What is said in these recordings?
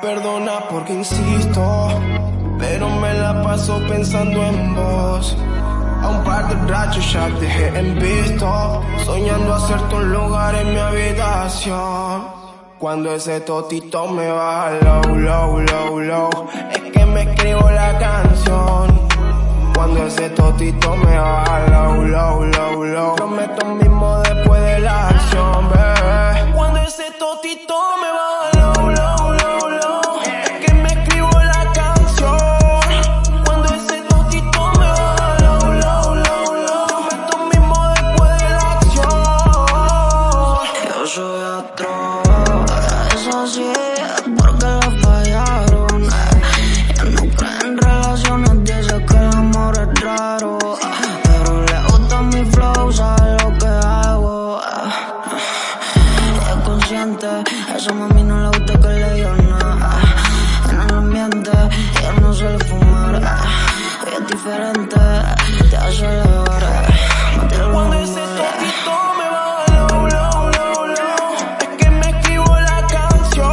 perdona porque insisto, pero me la paso pensando en vos. A un par de rachos ya dejé en visto, soñando hacerte un lugar en mi habitación. Cuando ese totito me baja low, low, low, low, es que me escribo la canción. Cuando ese totito me baja low, low, low, mami no le gusta que le diga nada. En el ambiente, ella no suele fumar. Ella es diferente, te hace elevar. Me tira los Cuando ese números. totito me baja low, low, low, low, es que me escribo la canción.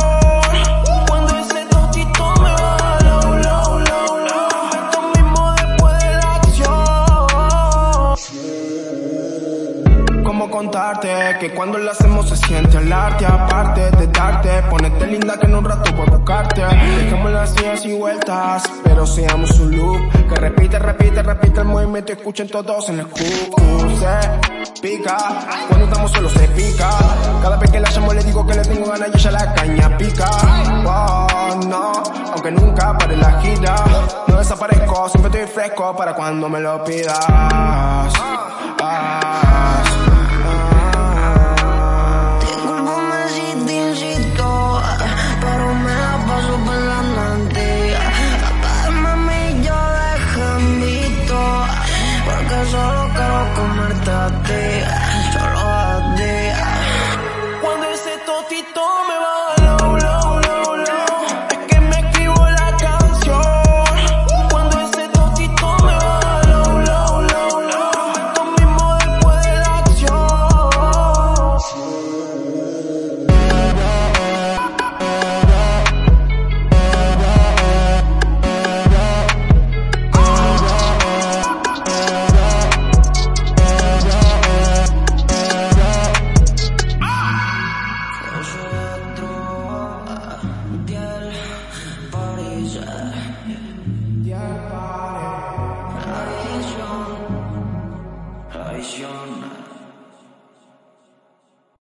Cuando ese totito me baja low, low, low, low, esto mismo después de la acción. ¿Cómo contarte que cuando lo hacemos se siente el arte? Aparte ponerte linda que en un rato voy a buscarte. Las ideas y vueltas, pero seamos un loop que repite, repite, repite el movimiento y escuchen todos en el cucu. Se pica, cuando estamos solos se pica. Cada vez que la llamo le digo que le tengo ganas y ella la caña pica. Wow, no, aunque nunca pare la gira. No desaparezco, siempre estoy fresco para cuando me lo pidas. Ah,